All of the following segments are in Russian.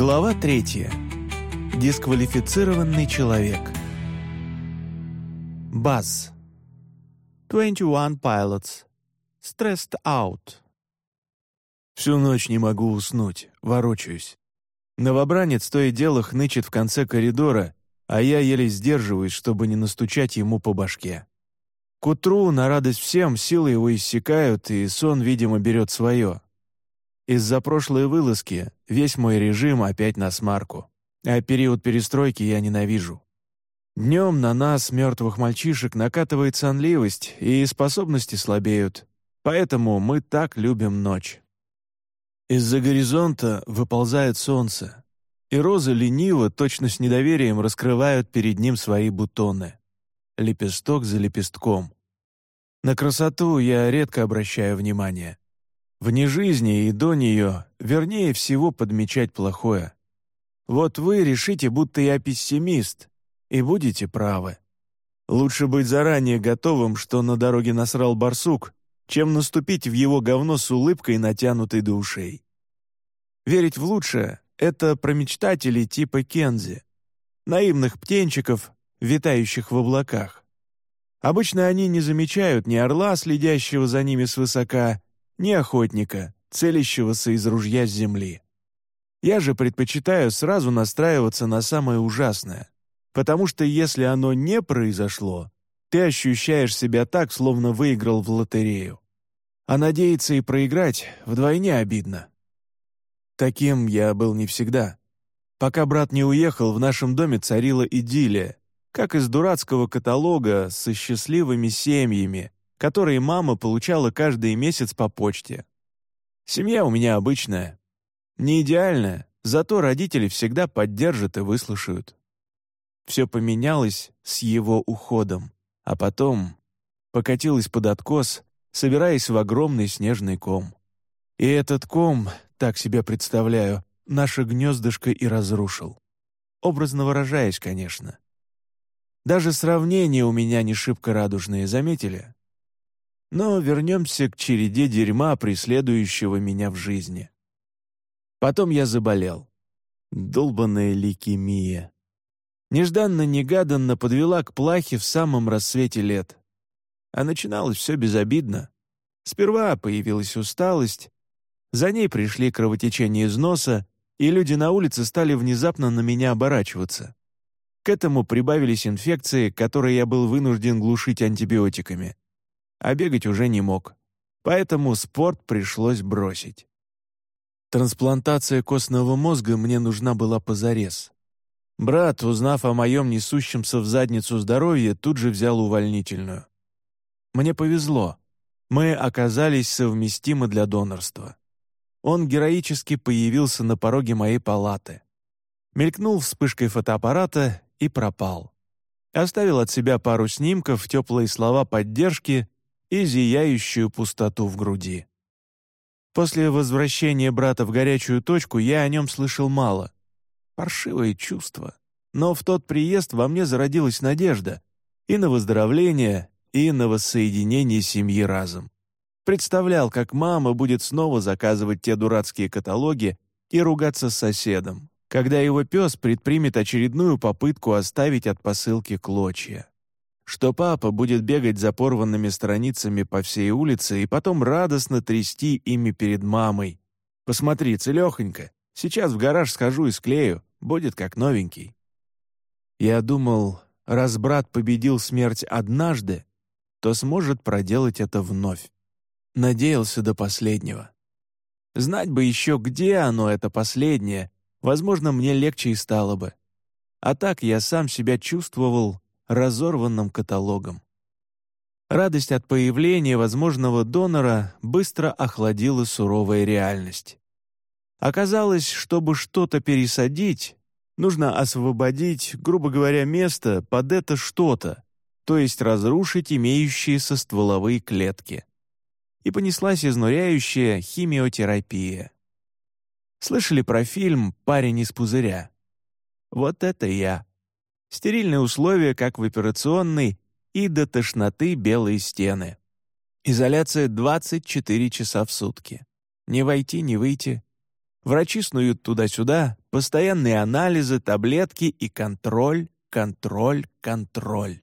Глава третья. Дисквалифицированный человек. Баз. 21 pilots. Stressed out. Всю ночь не могу уснуть, ворочаюсь. Новобранец то и дело хнычет в конце коридора, а я еле сдерживаюсь, чтобы не настучать ему по башке. К утру, на радость всем, силы его иссякают, и сон, видимо, берет свое. Из-за прошлой вылазки весь мой режим опять на смарку, а период перестройки я ненавижу. Днем на нас, мертвых мальчишек, накатывает сонливость, и способности слабеют, поэтому мы так любим ночь. Из-за горизонта выползает солнце, и розы лениво, точно с недоверием, раскрывают перед ним свои бутоны. Лепесток за лепестком. На красоту я редко обращаю внимание. Вне жизни и до нее, вернее всего, подмечать плохое. Вот вы решите, будто я пессимист, и будете правы. Лучше быть заранее готовым, что на дороге насрал барсук, чем наступить в его говно с улыбкой, натянутой до ушей. Верить в лучшее — это про мечтателей типа Кензи, наивных птенчиков, витающих в облаках. Обычно они не замечают ни орла, следящего за ними свысока, ни охотника, целящегося из ружья с земли. Я же предпочитаю сразу настраиваться на самое ужасное, потому что если оно не произошло, ты ощущаешь себя так, словно выиграл в лотерею. А надеяться и проиграть вдвойне обидно. Таким я был не всегда. Пока брат не уехал, в нашем доме царила идиллия, как из дурацкого каталога со счастливыми семьями, которые мама получала каждый месяц по почте. Семья у меня обычная. Не идеальная, зато родители всегда поддержат и выслушают. Все поменялось с его уходом, а потом покатилось под откос, собираясь в огромный снежный ком. И этот ком, так себе представляю, наше гнездышко и разрушил. Образно выражаясь, конечно. Даже сравнения у меня не шибко радужные, заметили? Но вернемся к череде дерьма, преследующего меня в жизни. Потом я заболел. Долбанная лейкемия. Нежданно-негаданно подвела к плахе в самом рассвете лет. А начиналось все безобидно. Сперва появилась усталость, за ней пришли кровотечение из носа, и люди на улице стали внезапно на меня оборачиваться. К этому прибавились инфекции, которые я был вынужден глушить антибиотиками а бегать уже не мог. Поэтому спорт пришлось бросить. Трансплантация костного мозга мне нужна была позарез. Брат, узнав о моем несущемся в задницу здоровье, тут же взял увольнительную. Мне повезло. Мы оказались совместимы для донорства. Он героически появился на пороге моей палаты. Мелькнул вспышкой фотоаппарата и пропал. Оставил от себя пару снимков, теплые слова поддержки и зияющую пустоту в груди. После возвращения брата в горячую точку я о нем слышал мало. Паршивое чувство. Но в тот приезд во мне зародилась надежда и на выздоровление, и на воссоединение семьи разом. Представлял, как мама будет снова заказывать те дурацкие каталоги и ругаться с соседом, когда его пес предпримет очередную попытку оставить от посылки клочья что папа будет бегать за порванными страницами по всей улице и потом радостно трясти ими перед мамой. «Посмотри, целехонько, сейчас в гараж схожу и склею, будет как новенький». Я думал, раз брат победил смерть однажды, то сможет проделать это вновь. Надеялся до последнего. Знать бы еще, где оно, это последнее, возможно, мне легче и стало бы. А так я сам себя чувствовал разорванным каталогом. Радость от появления возможного донора быстро охладила суровая реальность. Оказалось, чтобы что-то пересадить, нужно освободить, грубо говоря, место под это что-то, то есть разрушить имеющиеся стволовые клетки. И понеслась изнуряющая химиотерапия. Слышали про фильм «Парень из пузыря»? Вот это я. Стерильные условия, как в операционной, и до тошноты белые стены. Изоляция 24 часа в сутки. Не войти, не выйти. Врачи снуют туда-сюда, постоянные анализы, таблетки и контроль, контроль, контроль.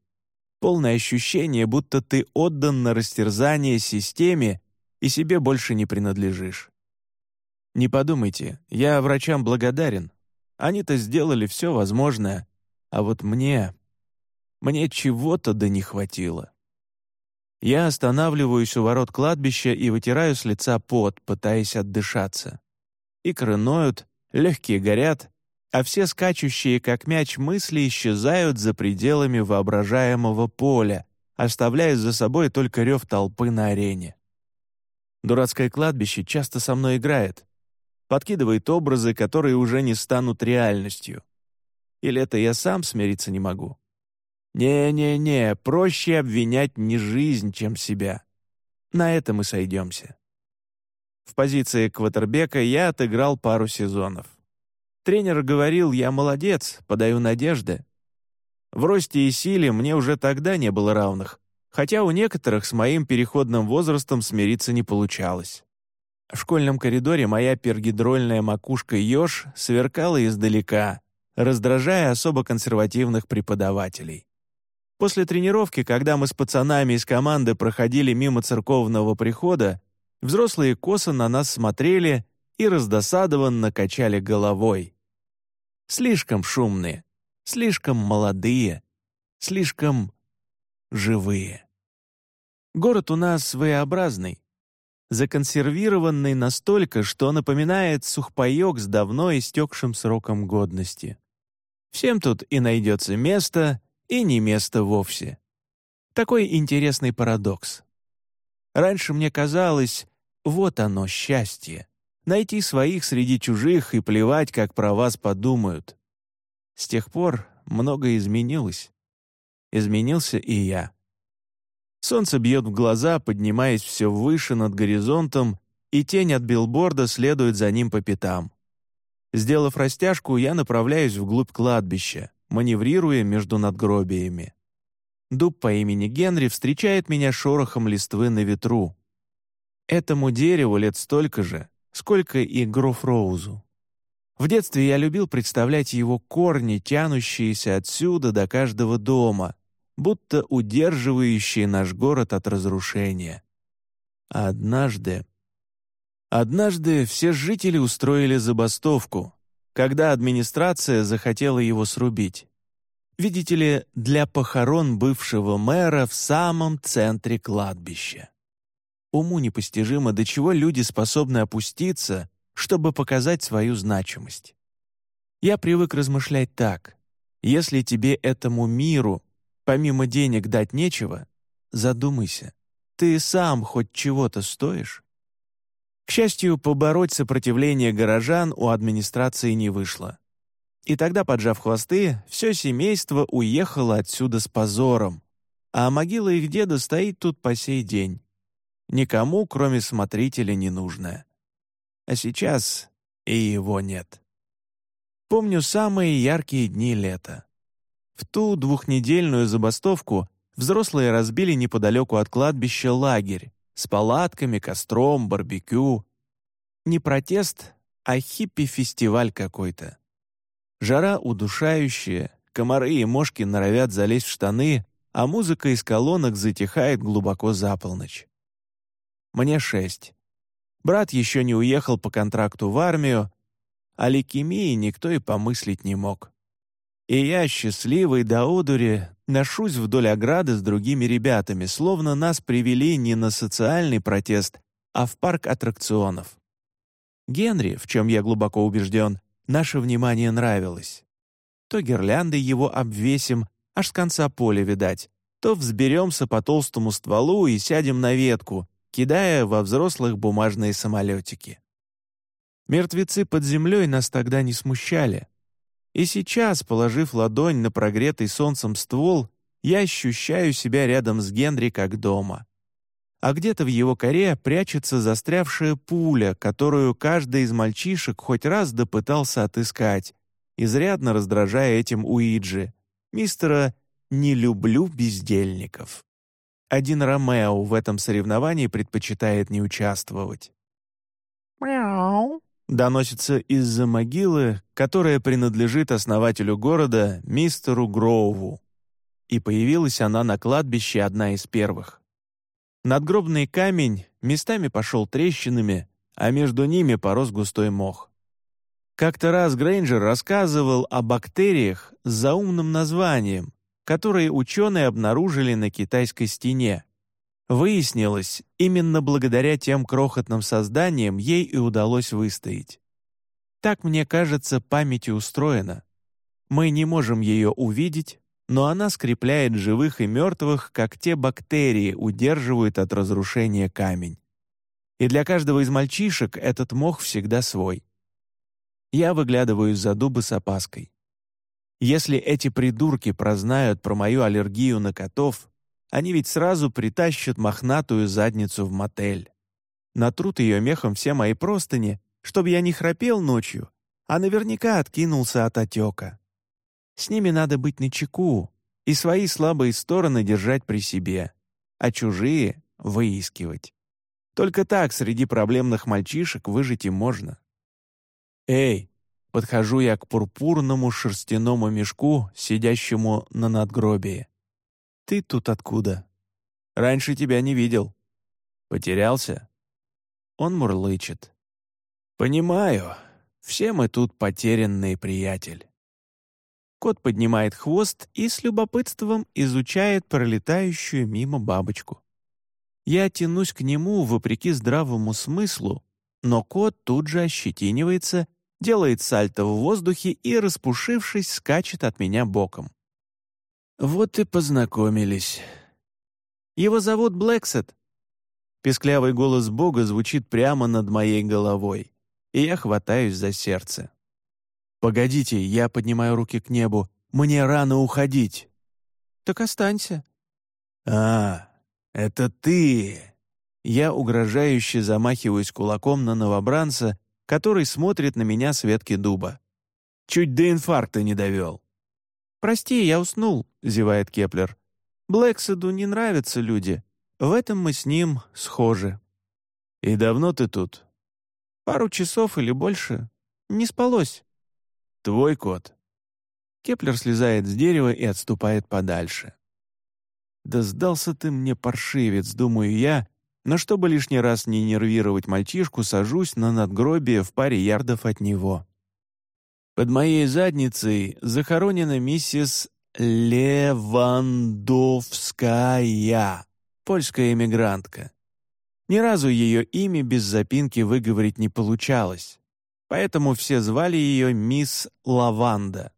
Полное ощущение, будто ты отдан на растерзание системе и себе больше не принадлежишь. Не подумайте, я врачам благодарен. Они-то сделали все возможное, а вот мне... Мне чего-то да не хватило. Я останавливаюсь у ворот кладбища и вытираю с лица пот, пытаясь отдышаться. Икры ноют, легкие горят, а все скачущие, как мяч, мысли исчезают за пределами воображаемого поля, оставляя за собой только рев толпы на арене. Дурацкое кладбище часто со мной играет, подкидывает образы, которые уже не станут реальностью. Или это я сам смириться не могу? Не-не-не, проще обвинять не жизнь, чем себя. На это мы сойдемся. В позиции квотербека я отыграл пару сезонов. Тренер говорил, я молодец, подаю надежды. В росте и силе мне уже тогда не было равных, хотя у некоторых с моим переходным возрастом смириться не получалось. В школьном коридоре моя пергидрольная макушка еж сверкала издалека, раздражая особо консервативных преподавателей. После тренировки, когда мы с пацанами из команды проходили мимо церковного прихода, взрослые косо на нас смотрели и раздосадованно качали головой. Слишком шумные, слишком молодые, слишком живые. Город у нас своеобразный, законсервированный настолько, что напоминает сухпайок с давно истекшим сроком годности. Всем тут и найдется место, и не место вовсе. Такой интересный парадокс. Раньше мне казалось, вот оно, счастье найти своих среди чужих и плевать, как про вас подумают. С тех пор многое изменилось. Изменился и я. Солнце бьет в глаза, поднимаясь все выше над горизонтом, и тень от билборда следует за ним по пятам. Сделав растяжку, я направляюсь вглубь кладбища, маневрируя между надгробиями. Дуб по имени Генри встречает меня шорохом листвы на ветру. Этому дереву лет столько же, сколько и Грофроузу. В детстве я любил представлять его корни, тянущиеся отсюда до каждого дома, будто удерживающие наш город от разрушения. А однажды... Однажды все жители устроили забастовку, когда администрация захотела его срубить. Видите ли, для похорон бывшего мэра в самом центре кладбища. Уму непостижимо, до чего люди способны опуститься, чтобы показать свою значимость. Я привык размышлять так. Если тебе этому миру, помимо денег, дать нечего, задумайся. Ты сам хоть чего-то стоишь? К счастью, побороть сопротивление горожан у администрации не вышло. И тогда, поджав хвосты, все семейство уехало отсюда с позором, а могила их деда стоит тут по сей день никому, кроме смотрителя, не нужное. А сейчас и его нет. Помню самые яркие дни лета. В ту двухнедельную забастовку взрослые разбили неподалеку от кладбища лагерь с палатками, костром, барбекю. Не протест, а хиппи-фестиваль какой-то. Жара удушающая, комары и мошки норовят залезть в штаны, а музыка из колонок затихает глубоко за полночь. Мне шесть. Брат еще не уехал по контракту в армию, а лейкемии никто и помыслить не мог. И я, счастливый до одури, ношусь вдоль ограды с другими ребятами, словно нас привели не на социальный протест, а в парк аттракционов. Генри, в чем я глубоко убежден, наше внимание нравилось. То гирлянды его обвесим, аж с конца поля видать, то взберемся по толстому стволу и сядем на ветку, кидая во взрослых бумажные самолетики. Мертвецы под землей нас тогда не смущали. И сейчас, положив ладонь на прогретый солнцем ствол, я ощущаю себя рядом с Генри как дома. А где-то в его коре прячется застрявшая пуля, которую каждый из мальчишек хоть раз допытался отыскать, изрядно раздражая этим Уиджи, мистера «не люблю бездельников». Один Ромео в этом соревновании предпочитает не участвовать. «Мяу!» Доносится из-за могилы, которая принадлежит основателю города, мистеру Гроуву. И появилась она на кладбище одна из первых. Надгробный камень местами пошел трещинами, а между ними порос густой мох. Как-то раз Грейнджер рассказывал о бактериях с заумным названием, которые ученые обнаружили на китайской стене. Выяснилось, именно благодаря тем крохотным созданиям ей и удалось выстоять. Так, мне кажется, память устроена. Мы не можем ее увидеть, но она скрепляет живых и мертвых, как те бактерии удерживают от разрушения камень. И для каждого из мальчишек этот мох всегда свой. Я выглядываю из-за дуба с опаской. Если эти придурки прознают про мою аллергию на котов, они ведь сразу притащат мохнатую задницу в мотель. Натрут ее мехом все мои простыни, чтобы я не храпел ночью, а наверняка откинулся от отека. С ними надо быть начеку и свои слабые стороны держать при себе, а чужие — выискивать. Только так среди проблемных мальчишек выжить и можно. «Эй!» — подхожу я к пурпурному шерстяному мешку, сидящему на надгробии. «Ты тут откуда? Раньше тебя не видел. Потерялся?» Он мурлычет. «Понимаю. Все мы тут потерянные, приятель». Кот поднимает хвост и с любопытством изучает пролетающую мимо бабочку. Я тянусь к нему вопреки здравому смыслу, но кот тут же ощетинивается, делает сальто в воздухе и, распушившись, скачет от меня боком. Вот и познакомились. Его зовут Блэксет. Песклявый голос Бога звучит прямо над моей головой, и я хватаюсь за сердце. «Погодите, я поднимаю руки к небу. Мне рано уходить». «Так останься». «А, это ты!» Я угрожающе замахиваюсь кулаком на новобранца, который смотрит на меня с ветки дуба. Чуть до инфаркта не довел. «Прости, я уснул», — зевает Кеплер. «Блэкседу не нравятся люди. В этом мы с ним схожи». «И давно ты тут?» «Пару часов или больше. Не спалось». «Твой кот». Кеплер слезает с дерева и отступает подальше. «Да сдался ты мне, паршивец», — думаю я, но чтобы лишний раз не нервировать мальчишку, сажусь на надгробие в паре ярдов от него. Под моей задницей захоронена миссис Левандовская, польская эмигрантка. Ни разу ее имя без запинки выговорить не получалось, поэтому все звали ее мисс Лаванда.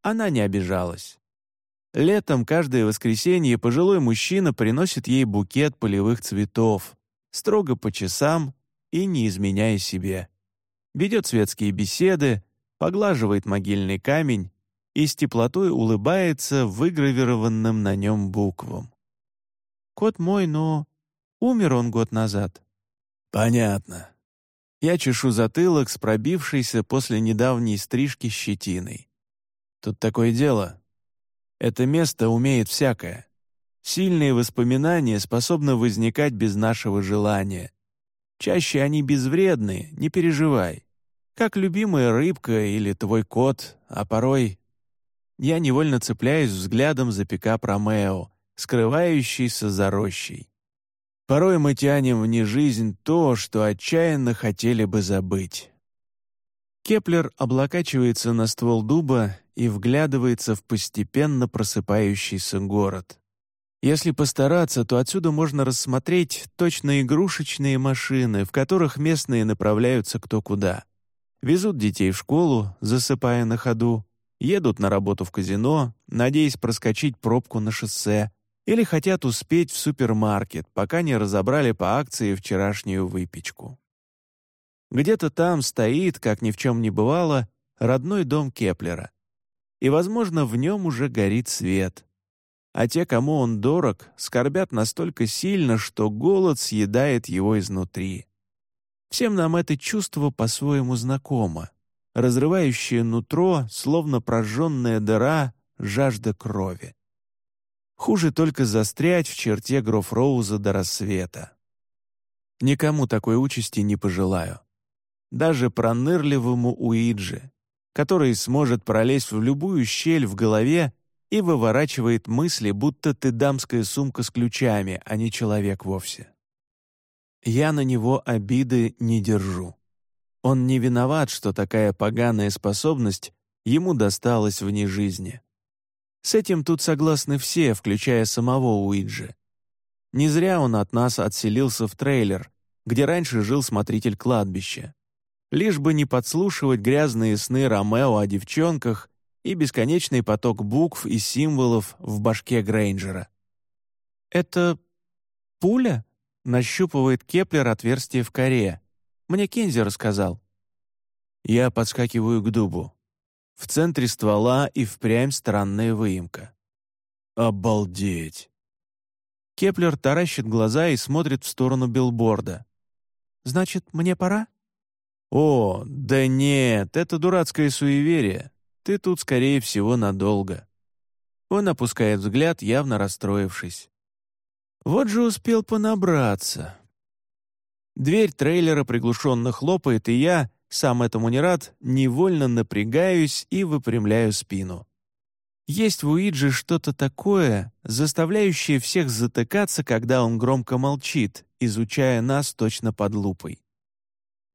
Она не обижалась. Летом каждое воскресенье пожилой мужчина приносит ей букет полевых цветов, строго по часам и не изменяя себе. Ведет светские беседы, поглаживает могильный камень и с теплотой улыбается выгравированным на нем буквам. «Кот мой, но умер он год назад». «Понятно». Я чешу затылок с пробившейся после недавней стрижки щетиной. Тут такое дело. Это место умеет всякое. Сильные воспоминания способны возникать без нашего желания. Чаще они безвредны, не переживай как любимая рыбка или твой кот, а порой... Я невольно цепляюсь взглядом за пикап Ромео, скрывающийся за рощей. Порой мы тянем в нежизнь то, что отчаянно хотели бы забыть. Кеплер облокачивается на ствол дуба и вглядывается в постепенно просыпающийся город. Если постараться, то отсюда можно рассмотреть точно игрушечные машины, в которых местные направляются кто куда везут детей в школу, засыпая на ходу, едут на работу в казино, надеясь проскочить пробку на шоссе, или хотят успеть в супермаркет, пока не разобрали по акции вчерашнюю выпечку. Где-то там стоит, как ни в чем не бывало, родной дом Кеплера. И, возможно, в нем уже горит свет. А те, кому он дорог, скорбят настолько сильно, что голод съедает его изнутри. Всем нам это чувство по-своему знакомо, разрывающее нутро, словно прожженная дыра, жажда крови. Хуже только застрять в черте Грофроуза до рассвета. Никому такой участи не пожелаю. даже пронырливому Уиджи, который сможет пролезть в любую щель в голове и выворачивает мысли, будто ты дамская сумка с ключами, а не человек вовсе. Я на него обиды не держу. Он не виноват, что такая поганая способность ему досталась вне жизни. С этим тут согласны все, включая самого Уиджи. Не зря он от нас отселился в трейлер, где раньше жил смотритель кладбища. Лишь бы не подслушивать грязные сны Ромео о девчонках и бесконечный поток букв и символов в башке Грейнджера. «Это пуля?» — нащупывает Кеплер отверстие в коре. «Мне Кензи рассказал». Я подскакиваю к дубу. В центре ствола и впрямь странная выемка. «Обалдеть!» Кеплер таращит глаза и смотрит в сторону билборда. «Значит, мне пора?» «О, да нет, это дурацкое суеверие. Ты тут, скорее всего, надолго». Он опускает взгляд, явно расстроившись. «Вот же успел понабраться». Дверь трейлера приглушенно хлопает, и я, сам этому не рад, невольно напрягаюсь и выпрямляю спину. Есть в Уиджи что-то такое, заставляющее всех затыкаться, когда он громко молчит, изучая нас точно под лупой.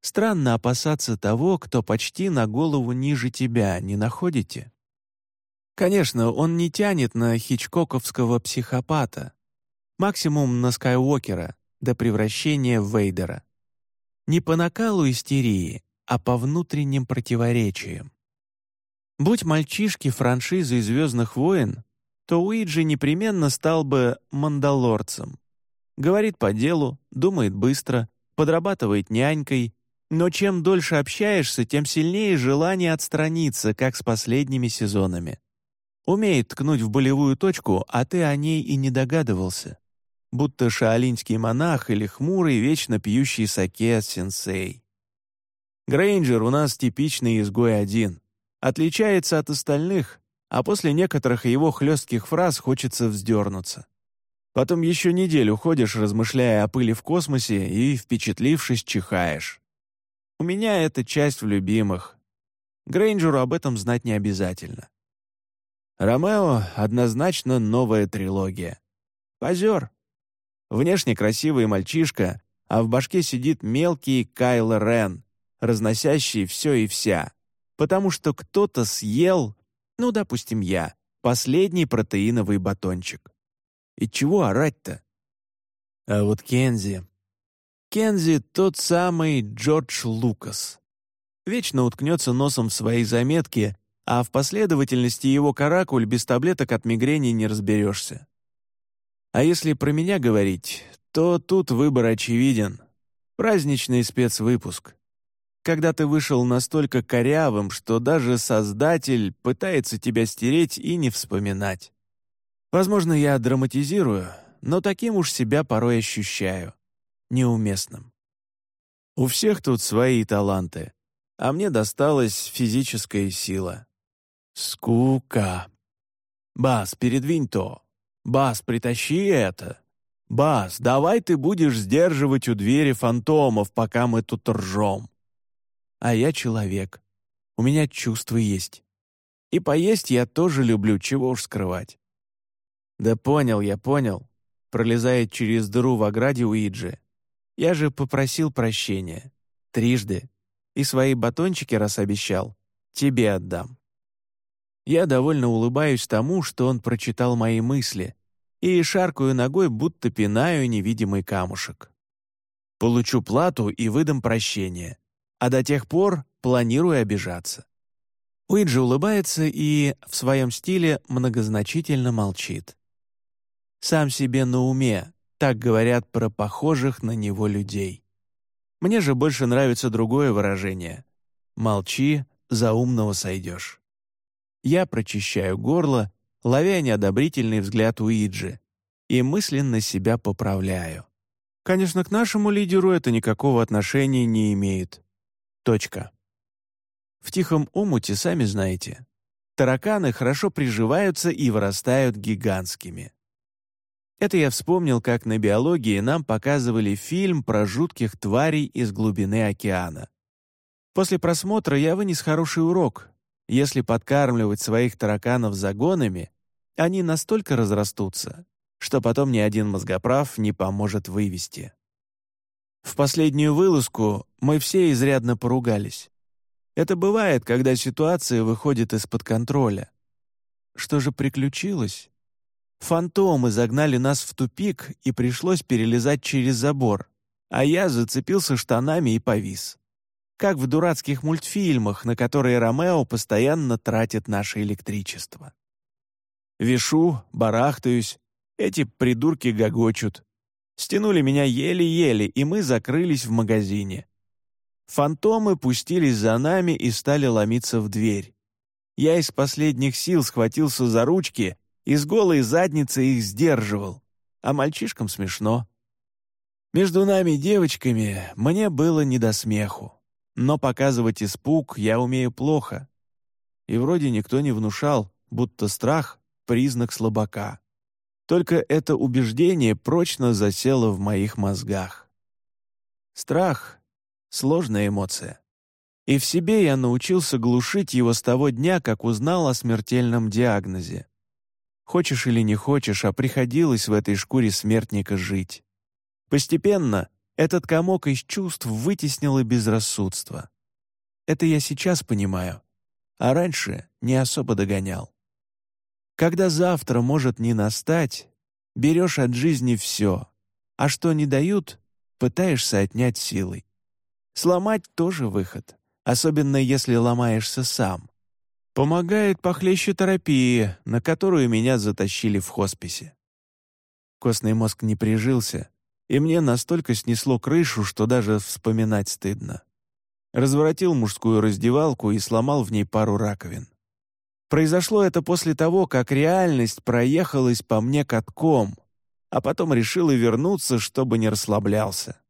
Странно опасаться того, кто почти на голову ниже тебя, не находите? Конечно, он не тянет на хичкоковского психопата, максимум на Скайуокера, до превращения в Вейдера. Не по накалу истерии, а по внутренним противоречиям. Будь мальчишки франшизой «Звездных войн», то Уиджи непременно стал бы мандалорцем. Говорит по делу, думает быстро, подрабатывает нянькой, но чем дольше общаешься, тем сильнее желание отстраниться, как с последними сезонами. Умеет ткнуть в болевую точку, а ты о ней и не догадывался. Будто шаолиньский монах или хмурый, вечно пьющий саке сенсей. Грейнджер у нас типичный изгой один. Отличается от остальных, а после некоторых его хлестких фраз хочется вздернуться. Потом еще неделю ходишь, размышляя о пыли в космосе, и, впечатлившись, чихаешь. У меня это часть в любимых. Грейнджеру об этом знать не обязательно. Ромео — однозначно новая трилогия. Позер. Внешне красивый мальчишка, а в башке сидит мелкий Кайло Рен, разносящий все и вся. Потому что кто-то съел, ну, допустим, я, последний протеиновый батончик. И чего орать-то? А вот Кензи Кензи — тот самый Джордж Лукас. Вечно уткнется носом в свои заметки, а в последовательности его каракуль без таблеток от мигрени не разберешься. А если про меня говорить, то тут выбор очевиден. Праздничный спецвыпуск. Когда ты вышел настолько корявым, что даже Создатель пытается тебя стереть и не вспоминать. Возможно, я драматизирую, но таким уж себя порой ощущаю неуместным. У всех тут свои таланты, а мне досталась физическая сила. Скука. Бас, передвинь то. Бас, притащи это. Бас, давай ты будешь сдерживать у двери фантомов, пока мы тут ржем. А я человек. У меня чувства есть. И поесть я тоже люблю, чего уж скрывать. Да понял я, понял. Пролезает через дыру в ограде Уиджи. Я же попросил прощения. Трижды. И свои батончики, раз обещал, тебе отдам. Я довольно улыбаюсь тому, что он прочитал мои мысли, и шаркаю ногой, будто пинаю невидимый камушек. Получу плату и выдам прощение, а до тех пор планирую обижаться. Уиджи улыбается и, в своем стиле, многозначительно молчит. Сам себе на уме, так говорят про похожих на него людей. Мне же больше нравится другое выражение. «Молчи, за умного сойдешь». Я прочищаю горло, ловя неодобрительный взгляд Уиджи, и мысленно себя поправляю. Конечно, к нашему лидеру это никакого отношения не имеет. Точка. В тихом омуте, сами знаете, тараканы хорошо приживаются и вырастают гигантскими. Это я вспомнил, как на биологии нам показывали фильм про жутких тварей из глубины океана. После просмотра я вынес хороший урок. Если подкармливать своих тараканов загонами, они настолько разрастутся, что потом ни один мозгоправ не поможет вывести. В последнюю вылазку мы все изрядно поругались. Это бывает, когда ситуация выходит из-под контроля. Что же приключилось? Фантомы загнали нас в тупик, и пришлось перелезать через забор, а я зацепился штанами и повис как в дурацких мультфильмах, на которые Ромео постоянно тратит наше электричество. Вишу, барахтаюсь, эти придурки гогочут. Стянули меня еле-еле, и мы закрылись в магазине. Фантомы пустились за нами и стали ломиться в дверь. Я из последних сил схватился за ручки и с голой задницей их сдерживал, а мальчишкам смешно. Между нами девочками мне было не до смеху. Но показывать испуг я умею плохо. И вроде никто не внушал, будто страх — признак слабака. Только это убеждение прочно засело в моих мозгах. Страх — сложная эмоция. И в себе я научился глушить его с того дня, как узнал о смертельном диагнозе. Хочешь или не хочешь, а приходилось в этой шкуре смертника жить. Постепенно этот комок из чувств вытеснило безрассудство. Это я сейчас понимаю, а раньше не особо догонял. Когда завтра может не настать, берешь от жизни все, а что не дают, пытаешься отнять силой. Сломать тоже выход, особенно если ломаешься сам. Помогает похлеще терапии, на которую меня затащили в хосписе. Костный мозг не прижился, и мне настолько снесло крышу, что даже вспоминать стыдно. Разворотил мужскую раздевалку и сломал в ней пару раковин. Произошло это после того, как реальность проехалась по мне катком, а потом решила вернуться, чтобы не расслаблялся.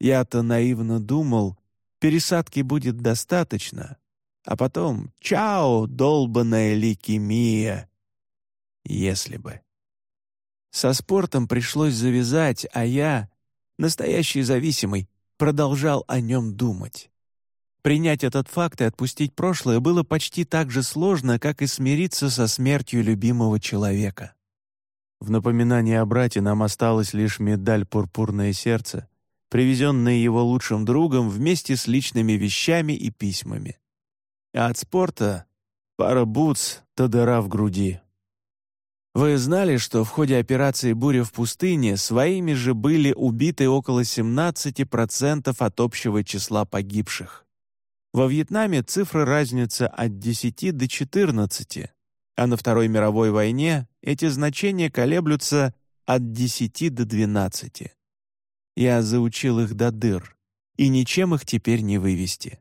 Я-то наивно думал, пересадки будет достаточно, а потом «Чао, долбаная лейкемия!» Если бы. Со спортом пришлось завязать, а я, настоящий зависимый, продолжал о нем думать. Принять этот факт и отпустить прошлое было почти так же сложно, как и смириться со смертью любимого человека. В напоминание о брате нам осталась лишь медаль «Пурпурное сердце», привезенная его лучшим другом вместе с личными вещами и письмами. А от спорта — пара бутс, то дыра в груди. Вы знали, что в ходе операции «Буря в пустыне» своими же были убиты около 17% от общего числа погибших? Во Вьетнаме цифры разнятся от 10 до 14, а на Второй мировой войне эти значения колеблются от 10 до 12. Я заучил их до дыр, и ничем их теперь не вывести.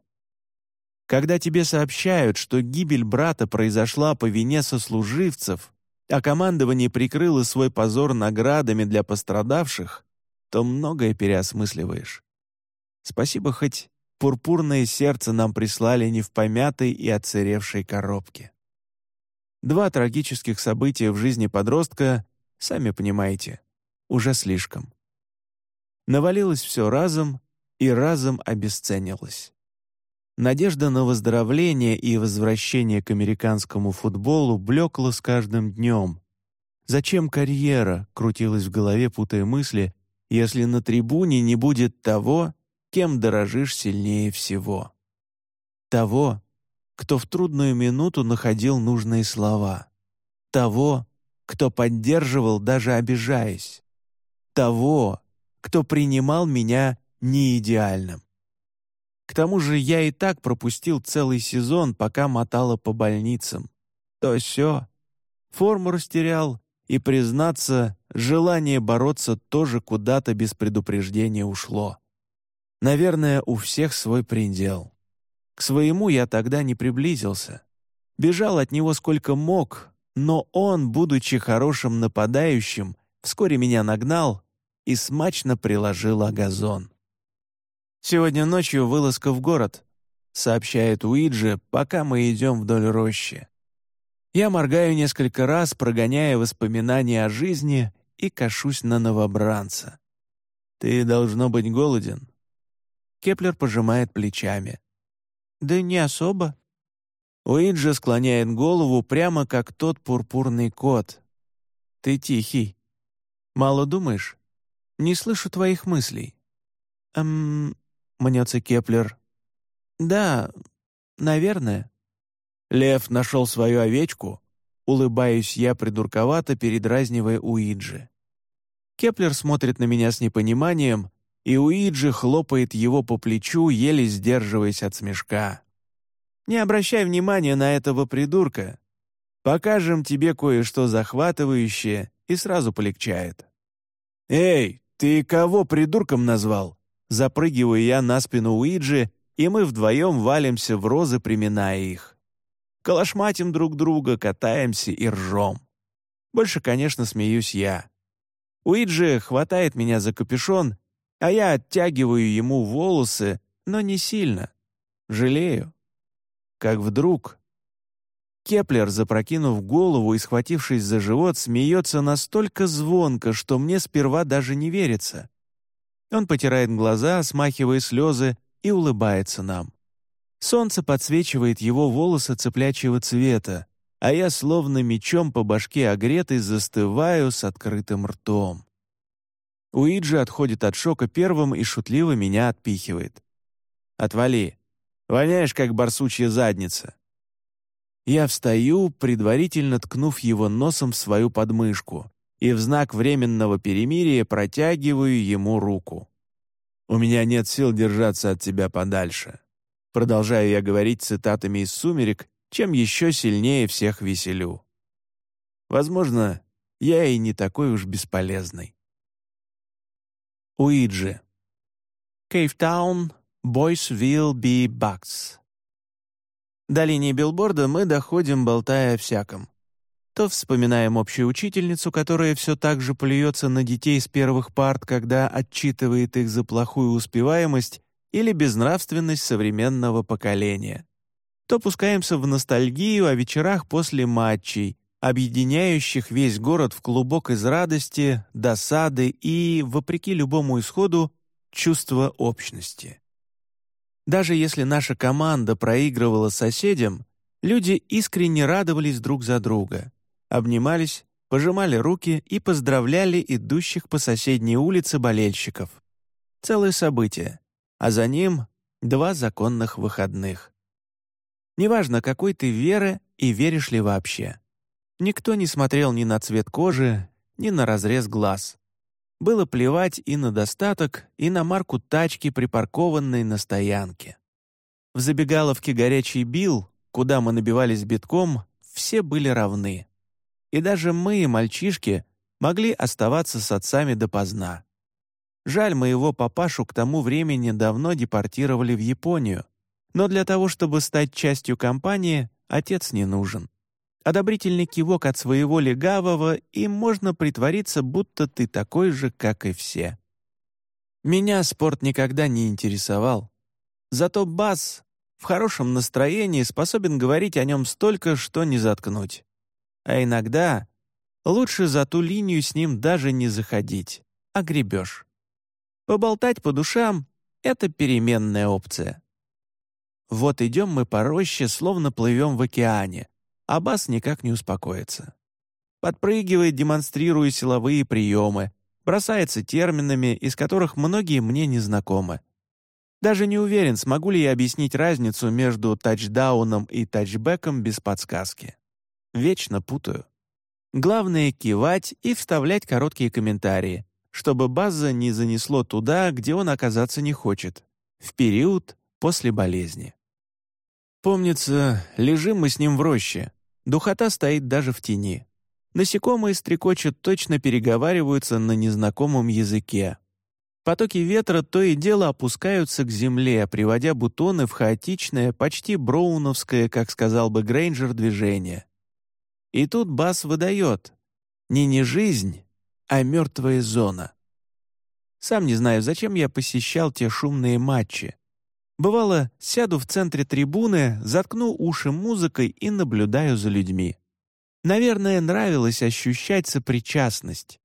Когда тебе сообщают, что гибель брата произошла по вине сослуживцев — а командование прикрыло свой позор наградами для пострадавших, то многое переосмысливаешь. Спасибо хоть пурпурное сердце нам прислали не в помятой и отсыревшей коробке. Два трагических события в жизни подростка, сами понимаете, уже слишком. Навалилось все разом и разом обесценилось. Надежда на выздоровление и возвращение к американскому футболу блекла с каждым днем. Зачем карьера, крутилась в голове, путая мысли, если на трибуне не будет того, кем дорожишь сильнее всего? Того, кто в трудную минуту находил нужные слова. Того, кто поддерживал, даже обижаясь. Того, кто принимал меня неидеальным. К тому же я и так пропустил целый сезон, пока мотало по больницам. То все. Форму растерял, и, признаться, желание бороться тоже куда-то без предупреждения ушло. Наверное, у всех свой предел. К своему я тогда не приблизился. Бежал от него сколько мог, но он, будучи хорошим нападающим, вскоре меня нагнал и смачно приложил о газон. «Сегодня ночью вылазка в город», — сообщает Уиджи, пока мы идем вдоль рощи. Я моргаю несколько раз, прогоняя воспоминания о жизни и кошусь на новобранца. «Ты должно быть голоден». Кеплер пожимает плечами. «Да не особо». Уиджи склоняет голову прямо как тот пурпурный кот. «Ты тихий. Мало думаешь? Не слышу твоих мыслей». «Эм...» — мнется Кеплер. «Да, наверное». Лев нашел свою овечку. Улыбаюсь я придурковато, передразнивая Уиджи. Кеплер смотрит на меня с непониманием, и Уиджи хлопает его по плечу, еле сдерживаясь от смешка. «Не обращай внимания на этого придурка. Покажем тебе кое-что захватывающее, и сразу полегчает». «Эй, ты кого придурком назвал?» Запрыгиваю я на спину Уиджи, и мы вдвоем валимся в розы, приминая их. Колошматим друг друга, катаемся и ржем. Больше, конечно, смеюсь я. Уиджи хватает меня за капюшон а я оттягиваю ему волосы, но не сильно. Жалею. Как вдруг... Кеплер, запрокинув голову и схватившись за живот, смеется настолько звонко, что мне сперва даже не верится. Он потирает глаза, смахивая слезы, и улыбается нам. Солнце подсвечивает его волосы цеплячьего цвета, а я словно мечом по башке огретый застываю с открытым ртом. Уиджи отходит от шока первым и шутливо меня отпихивает. «Отвали! Воняешь, как барсучья задница!» Я встаю, предварительно ткнув его носом в свою подмышку, и в знак временного перемирия протягиваю ему руку. «У меня нет сил держаться от тебя подальше», продолжаю я говорить цитатами из «Сумерек», чем еще сильнее всех веселю. Возможно, я и не такой уж бесполезный. Уиджи. Кейптаун, Boys Will Be Bucks. До линии билборда мы доходим, болтая о всяком. То вспоминаем общую учительницу, которая все так же плюется на детей с первых парт, когда отчитывает их за плохую успеваемость или безнравственность современного поколения. То пускаемся в ностальгию о вечерах после матчей, объединяющих весь город в клубок из радости, досады и, вопреки любому исходу, чувства общности. Даже если наша команда проигрывала соседям, люди искренне радовались друг за друга, обнимались, пожимали руки и поздравляли идущих по соседней улице болельщиков. Целое событие, а за ним два законных выходных. Неважно, какой ты веры и веришь ли вообще. Никто не смотрел ни на цвет кожи, ни на разрез глаз. Было плевать и на достаток, и на марку тачки, припаркованной на стоянке. В забегаловке «Горячий Бил», куда мы набивались битком, все были равны. И даже мы, мальчишки, могли оставаться с отцами допоздна. Жаль, моего папашу к тому времени давно депортировали в Японию, но для того, чтобы стать частью компании, отец не нужен одобрительный кивок от своего легавого, и можно притвориться, будто ты такой же, как и все. Меня спорт никогда не интересовал. Зато Бас в хорошем настроении способен говорить о нем столько, что не заткнуть. А иногда лучше за ту линию с ним даже не заходить, а гребешь. Поболтать по душам — это переменная опция. Вот идем мы по роще, словно плывем в океане, Аббас никак не успокоится. Подпрыгивает, демонстрируя силовые приемы, бросается терминами, из которых многие мне не знакомы. Даже не уверен, смогу ли я объяснить разницу между тачдауном и тачбеком без подсказки. Вечно путаю. Главное — кивать и вставлять короткие комментарии, чтобы База не занесло туда, где он оказаться не хочет, в период после болезни. Помнится, лежим мы с ним в роще, Духота стоит даже в тени. Насекомые стрекочут, точно переговариваются на незнакомом языке. Потоки ветра то и дело опускаются к земле, приводя бутоны в хаотичное, почти броуновское, как сказал бы Грейнджер, движение. И тут бас выдает. Не не жизнь, а мертвая зона. Сам не знаю, зачем я посещал те шумные матчи. Бывало, сяду в центре трибуны, заткну уши музыкой и наблюдаю за людьми. Наверное, нравилось ощущать сопричастность.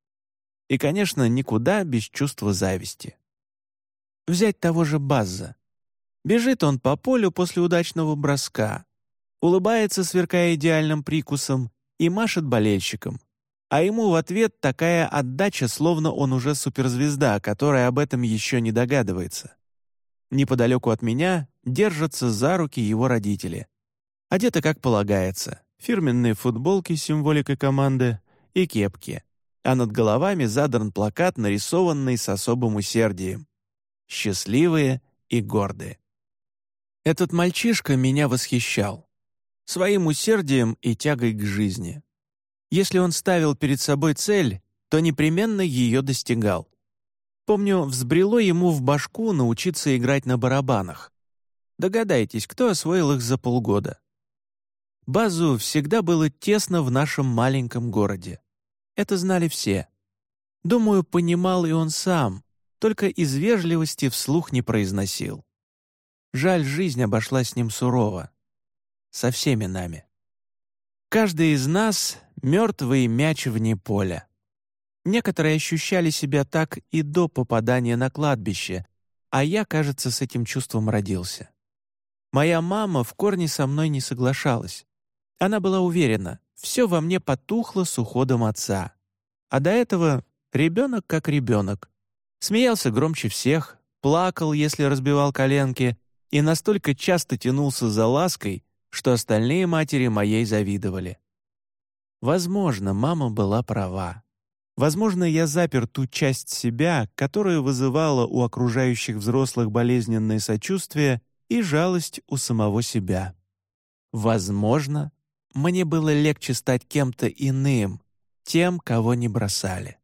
И, конечно, никуда без чувства зависти. Взять того же Базза. Бежит он по полю после удачного броска, улыбается, сверкая идеальным прикусом, и машет болельщикам. А ему в ответ такая отдача, словно он уже суперзвезда, которая об этом еще не догадывается. Неподалеку от меня держатся за руки его родители. Одеты как полагается. Фирменные футболки с символикой команды и кепки. А над головами задран плакат, нарисованный с особым усердием. Счастливые и гордые. Этот мальчишка меня восхищал. Своим усердием и тягой к жизни. Если он ставил перед собой цель, то непременно ее достигал. Помню, взбрело ему в башку научиться играть на барабанах. Догадайтесь, кто освоил их за полгода. Базу всегда было тесно в нашем маленьком городе. Это знали все. Думаю, понимал и он сам, только из вежливости вслух не произносил. Жаль, жизнь обошлась с ним сурово. Со всеми нами. Каждый из нас — мертвый мяч вне поля. Некоторые ощущали себя так и до попадания на кладбище, а я, кажется, с этим чувством родился. Моя мама в корне со мной не соглашалась. Она была уверена, все во мне потухло с уходом отца. А до этого ребенок как ребенок. Смеялся громче всех, плакал, если разбивал коленки, и настолько часто тянулся за лаской, что остальные матери моей завидовали. Возможно, мама была права. Возможно, я запер ту часть себя, которая вызывала у окружающих взрослых болезненное сочувствие и жалость у самого себя. Возможно, мне было легче стать кем-то иным, тем, кого не бросали.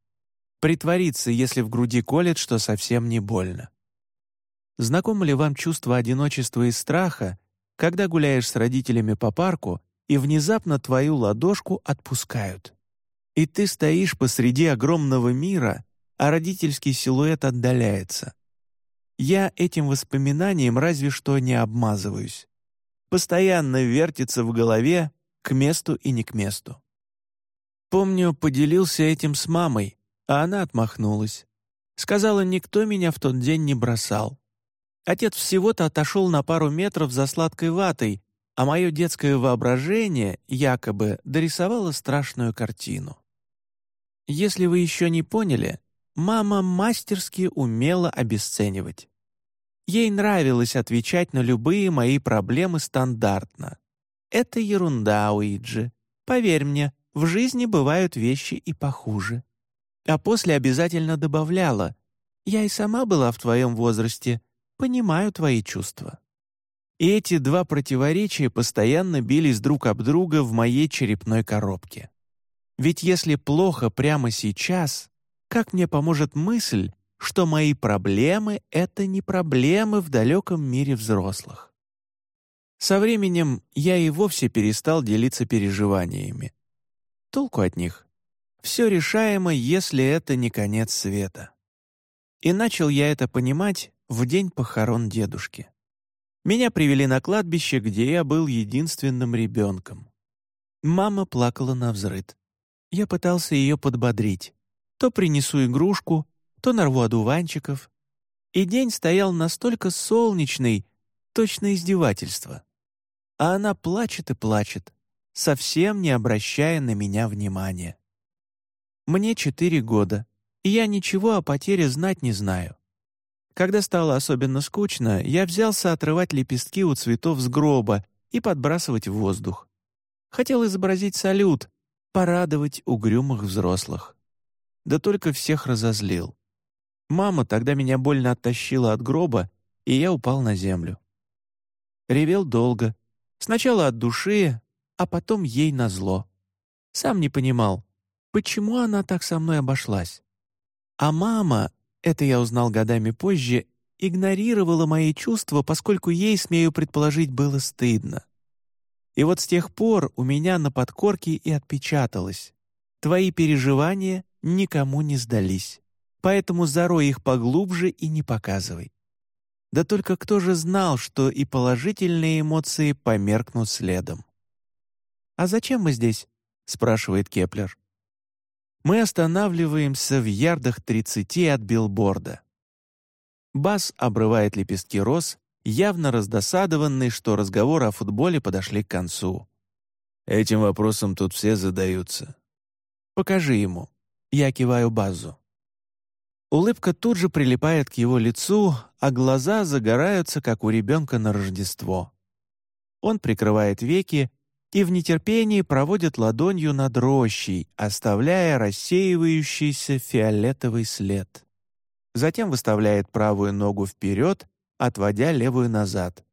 Притвориться, если в груди колет, что совсем не больно. Знакомо ли вам чувство одиночества и страха, когда гуляешь с родителями по парку, и внезапно твою ладошку отпускают? И ты стоишь посреди огромного мира, а родительский силуэт отдаляется. Я этим воспоминанием разве что не обмазываюсь. Постоянно вертится в голове к месту и не к месту. Помню, поделился этим с мамой, а она отмахнулась. Сказала, никто меня в тот день не бросал. Отец всего-то отошел на пару метров за сладкой ватой, а мое детское воображение якобы дорисовало страшную картину. Если вы еще не поняли, мама мастерски умела обесценивать. Ей нравилось отвечать на любые мои проблемы стандартно. «Это ерунда, Уиджи. Поверь мне, в жизни бывают вещи и похуже». А после обязательно добавляла, «Я и сама была в твоем возрасте, понимаю твои чувства». И эти два противоречия постоянно бились друг об друга в моей черепной коробке. Ведь если плохо прямо сейчас, как мне поможет мысль, что мои проблемы — это не проблемы в далеком мире взрослых? Со временем я и вовсе перестал делиться переживаниями. Толку от них. Все решаемо, если это не конец света. И начал я это понимать в день похорон дедушки. Меня привели на кладбище, где я был единственным ребенком. Мама плакала на взрыд. Я пытался ее подбодрить. То принесу игрушку, то нарву одуванчиков. И день стоял настолько солнечный, точно издевательство. А она плачет и плачет, совсем не обращая на меня внимания. Мне четыре года, и я ничего о потере знать не знаю. Когда стало особенно скучно, я взялся отрывать лепестки у цветов с гроба и подбрасывать в воздух. Хотел изобразить салют, порадовать угрюмых взрослых. Да только всех разозлил. Мама тогда меня больно оттащила от гроба, и я упал на землю. Ревел долго. Сначала от души, а потом ей назло. Сам не понимал, почему она так со мной обошлась. А мама, это я узнал годами позже, игнорировала мои чувства, поскольку ей, смею предположить, было стыдно. И вот с тех пор у меня на подкорке и отпечаталось. Твои переживания никому не сдались, поэтому зарой их поглубже и не показывай. Да только кто же знал, что и положительные эмоции померкнут следом? «А зачем мы здесь?» — спрашивает Кеплер. Мы останавливаемся в ярдах 30 от билборда. Бас обрывает лепестки роз, явно раздосадованный, что разговоры о футболе подошли к концу. Этим вопросом тут все задаются. «Покажи ему». Я киваю базу. Улыбка тут же прилипает к его лицу, а глаза загораются, как у ребенка на Рождество. Он прикрывает веки и в нетерпении проводит ладонью над рощей, оставляя рассеивающийся фиолетовый след. Затем выставляет правую ногу вперед, отводя левую назад.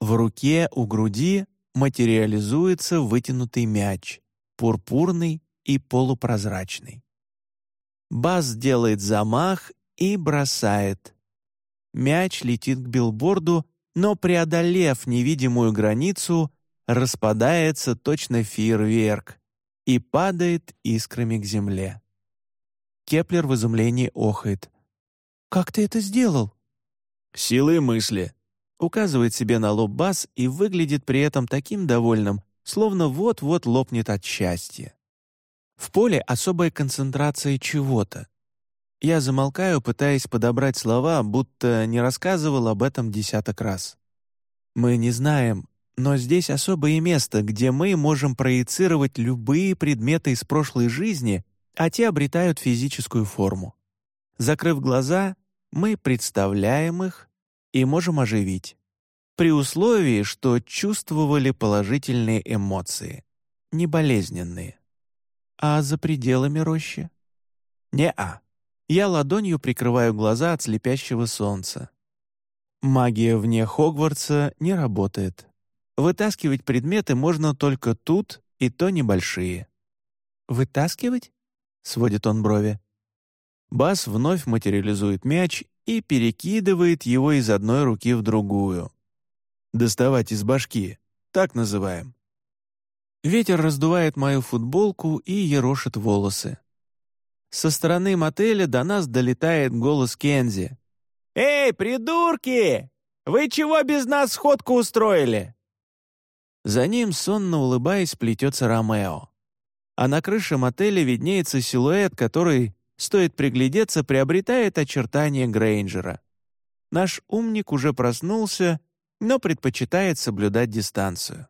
В руке у груди материализуется вытянутый мяч, пурпурный и полупрозрачный. Бас делает замах и бросает. Мяч летит к билборду, но, преодолев невидимую границу, распадается точно фейерверк и падает искрами к земле. Кеплер в изумлении охает. «Как ты это сделал?» «Силой мысли», указывает себе на лоб бас и выглядит при этом таким довольным, словно вот-вот лопнет от счастья. В поле особая концентрация чего-то. Я замолкаю, пытаясь подобрать слова, будто не рассказывал об этом десяток раз. Мы не знаем, но здесь особое место, где мы можем проецировать любые предметы из прошлой жизни, а те обретают физическую форму. Закрыв глаза, мы представляем их и можем оживить. При условии, что чувствовали положительные эмоции, не болезненные. А за пределами рощи? Не-а. Я ладонью прикрываю глаза от слепящего солнца. Магия вне Хогвартса не работает. Вытаскивать предметы можно только тут, и то небольшие. «Вытаскивать?» — сводит он брови. Бас вновь материализует мяч и перекидывает его из одной руки в другую. «Доставать из башки. Так называем». Ветер раздувает мою футболку и ерошит волосы. Со стороны мотеля до нас долетает голос Кензи. «Эй, придурки! Вы чего без нас сходку устроили?» За ним, сонно улыбаясь, плетется Ромео. А на крыше мотеля виднеется силуэт, который стоит приглядеться, приобретает очертания Грейнджера. Наш умник уже проснулся, но предпочитает соблюдать дистанцию.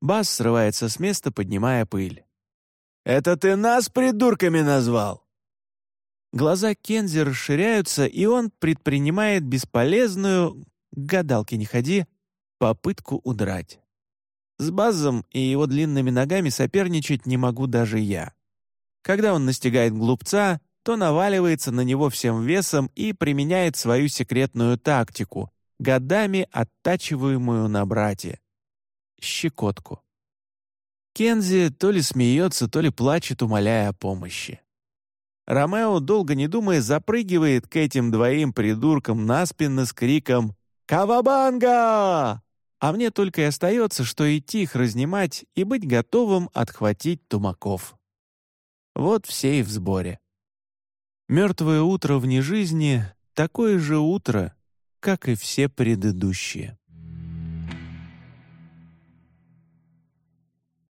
Бас срывается с места, поднимая пыль. «Это ты нас придурками назвал?» Глаза Кензи расширяются, и он предпринимает бесполезную, гадалки не ходи, попытку удрать. С Базом и его длинными ногами соперничать не могу даже я. Когда он настигает глупца, то наваливается на него всем весом и применяет свою секретную тактику, годами оттачиваемую на брате. Щекотку. Кензи то ли смеется, то ли плачет, умоляя о помощи. Ромео, долго не думая, запрыгивает к этим двоим придуркам на спину с криком «Кавабанга!» А мне только и остается, что идти их разнимать и быть готовым отхватить тумаков. Вот все и в сборе. Мертвое утро вне жизни — такое же утро, как и все предыдущие.